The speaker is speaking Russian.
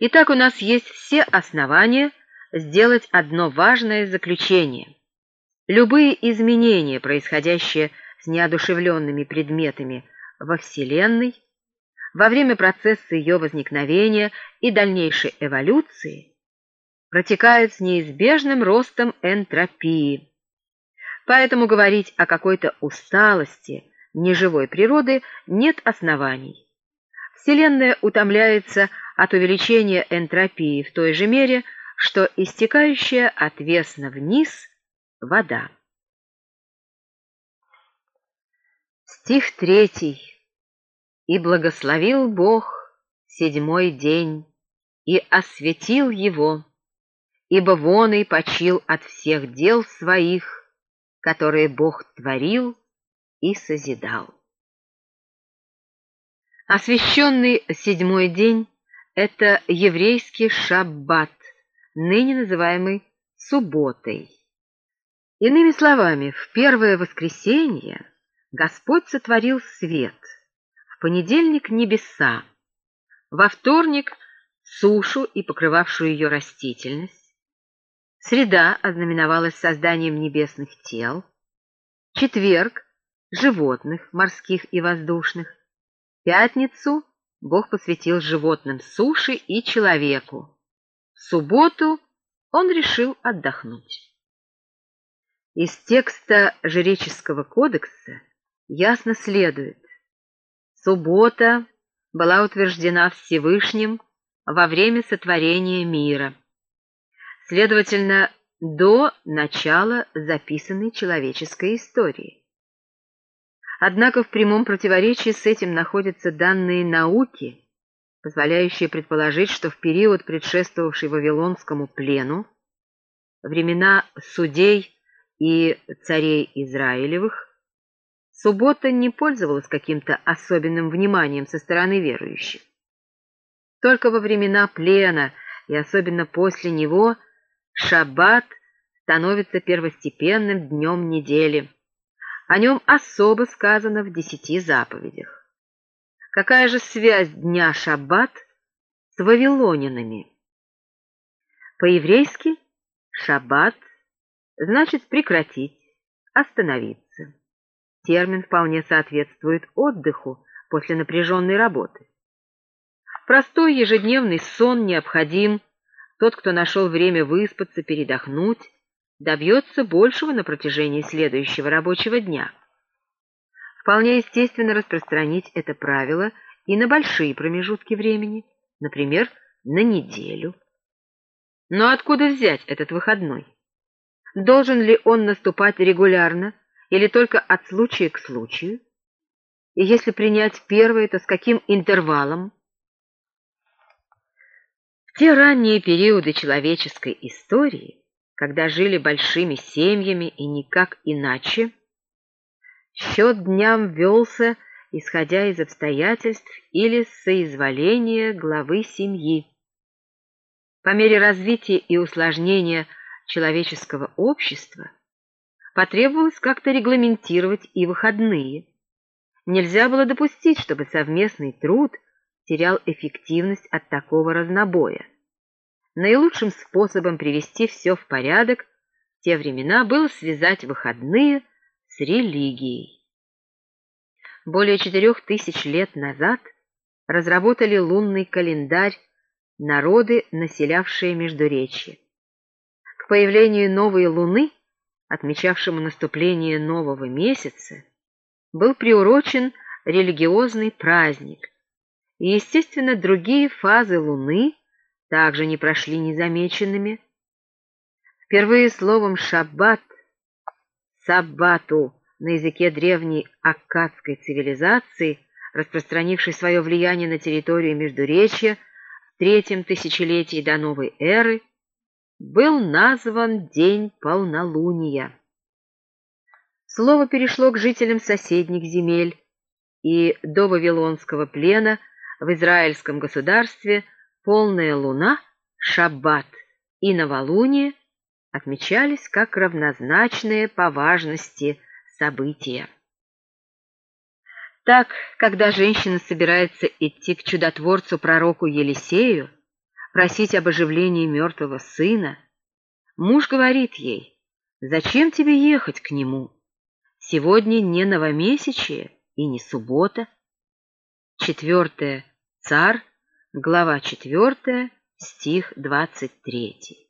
Итак, у нас есть все основания сделать одно важное заключение. Любые изменения, происходящие с неодушевленными предметами во Вселенной, во время процесса ее возникновения и дальнейшей эволюции, протекают с неизбежным ростом энтропии. Поэтому говорить о какой-то усталости неживой природы нет оснований. Вселенная утомляется от увеличения энтропии в той же мере, что истекающая отвесно вниз вода. Стих третий. «И благословил Бог седьмой день, и осветил его, ибо вон и почил от всех дел своих, которые Бог творил и созидал». Освященный седьмой день — это еврейский шаббат, ныне называемый субботой. Иными словами, в первое воскресенье Господь сотворил свет, в понедельник — небеса, во вторник — сушу и покрывавшую ее растительность, среда ознаменовалась созданием небесных тел, четверг — животных, морских и воздушных, пятницу Бог посвятил животным суши и человеку. В субботу он решил отдохнуть. Из текста Жреческого кодекса ясно следует, суббота была утверждена Всевышним во время сотворения мира, следовательно, до начала записанной человеческой истории. Однако в прямом противоречии с этим находятся данные науки, позволяющие предположить, что в период, предшествовавший Вавилонскому плену, времена судей и царей Израилевых, суббота не пользовалась каким-то особенным вниманием со стороны верующих. Только во времена плена и особенно после него шаббат становится первостепенным днем недели – о нем особо сказано в десяти заповедях. Какая же связь дня Шаббат с вавилонянами? По-еврейски «шаббат» значит прекратить, остановиться. Термин вполне соответствует отдыху после напряженной работы. Простой ежедневный сон необходим. Тот, кто нашел время выспаться, передохнуть, добьется большего на протяжении следующего рабочего дня. Вполне естественно распространить это правило и на большие промежутки времени, например, на неделю. Но откуда взять этот выходной? Должен ли он наступать регулярно или только от случая к случаю? И если принять первое, то с каким интервалом? В те ранние периоды человеческой истории когда жили большими семьями и никак иначе, счет дням велся, исходя из обстоятельств или соизволения главы семьи. По мере развития и усложнения человеческого общества потребовалось как-то регламентировать и выходные. Нельзя было допустить, чтобы совместный труд терял эффективность от такого разнобоя. Наилучшим способом привести все в порядок в те времена было связать выходные с религией. Более четырех тысяч лет назад разработали лунный календарь народы, населявшие Междуречье. К появлению новой луны, отмечавшему наступление нового месяца, был приурочен религиозный праздник, и, естественно, другие фазы луны также не прошли незамеченными. Впервые словом «шаббат» «саббату» на языке древней аккадской цивилизации, распространившей свое влияние на территорию Междуречья в третьем тысячелетии до новой эры, был назван День полнолуния. Слово перешло к жителям соседних земель, и до Вавилонского плена в израильском государстве – полная луна, шаббат и новолуние отмечались как равнозначные по важности события. Так, когда женщина собирается идти к чудотворцу пророку Елисею, просить об оживлении мертвого сына. Муж говорит ей, «Зачем тебе ехать к нему? Сегодня не новомесячие и не суббота». Четвертое. Царь, глава четвертая, стих двадцать третий.